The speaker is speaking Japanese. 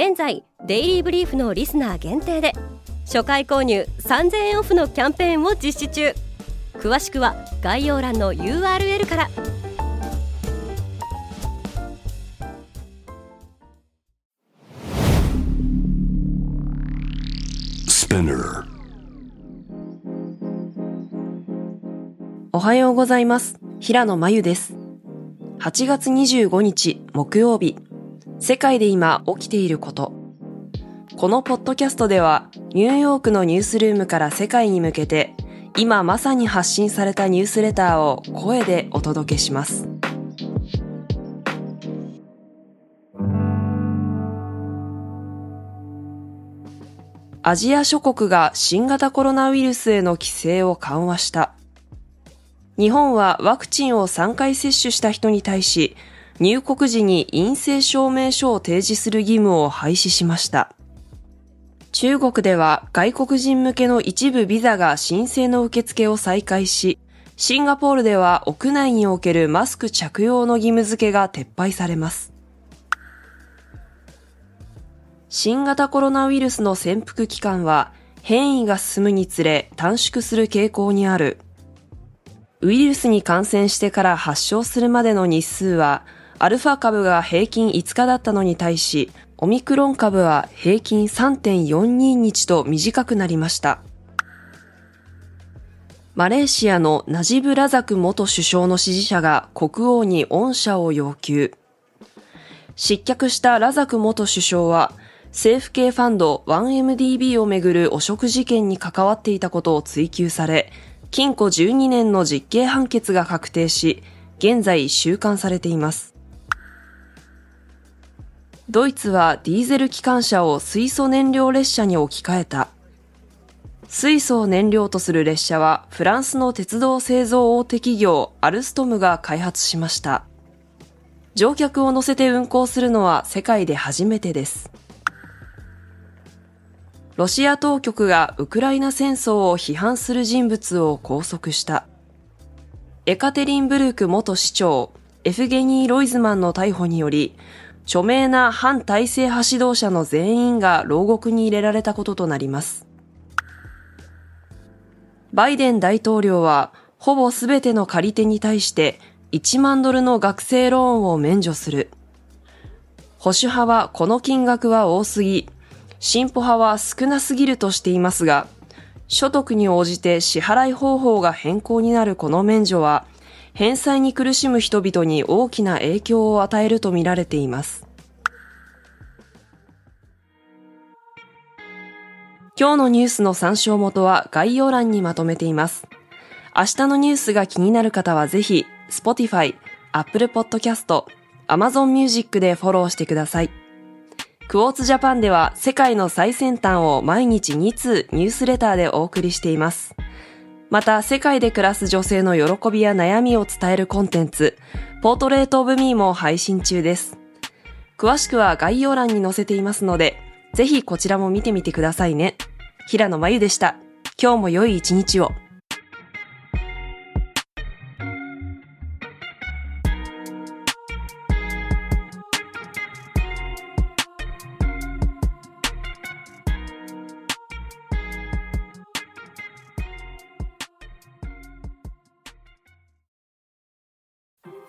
現在デイリーブリーフのリスナー限定で初回購入3000円オフのキャンペーンを実施中。詳しくは概要欄の URL から。おはようございます。平野真由です。8月25日木曜日世界で今起きていることこのポッドキャストではニューヨークのニュースルームから世界に向けて今まさに発信されたニュースレターを声でお届けします。アジア諸国が新型コロナウイルスへの規制を緩和した。日本はワクチンを3回接種した人に対し、入国時に陰性証明書を提示する義務を廃止しました。中国では外国人向けの一部ビザが申請の受付を再開し、シンガポールでは屋内におけるマスク着用の義務付けが撤廃されます。新型コロナウイルスの潜伏期間は変異が進むにつれ短縮する傾向にある。ウイルスに感染してから発症するまでの日数はアルファ株が平均5日だったのに対し、オミクロン株は平均3.42日と短くなりました。マレーシアのナジブ・ラザク元首相の支持者が国王に恩赦を要求。失脚したラザク元首相は、政府系ファンド 1MDB をめぐる汚職事件に関わっていたことを追及され、禁錮12年の実刑判決が確定し、現在収監されています。ドイツはディーゼル機関車を水素燃料列車に置き換えた。水素を燃料とする列車はフランスの鉄道製造大手企業アルストムが開発しました。乗客を乗せて運行するのは世界で初めてです。ロシア当局がウクライナ戦争を批判する人物を拘束した。エカテリンブルク元市長、エフゲニー・ロイズマンの逮捕により、著名な反体制派指導者の全員が牢獄に入れられたこととなります。バイデン大統領は、ほぼすべての借り手に対して1万ドルの学生ローンを免除する。保守派はこの金額は多すぎ、進歩派は少なすぎるとしていますが、所得に応じて支払い方法が変更になるこの免除は、返済に苦しむ人々に大きな影響を与えるとみられています。今日のニュースの参照元は概要欄にまとめています。明日のニュースが気になる方はぜひ、Spotify、Apple Podcast、Amazon Music でフォローしてください。クォーツジャパンでは世界の最先端を毎日2通ニュースレターでお送りしています。また、世界で暮らす女性の喜びや悩みを伝えるコンテンツ、ポートレートオブミーも配信中です。詳しくは概要欄に載せていますので、ぜひこちらも見てみてくださいね。平野真由でした。今日も良い一日を。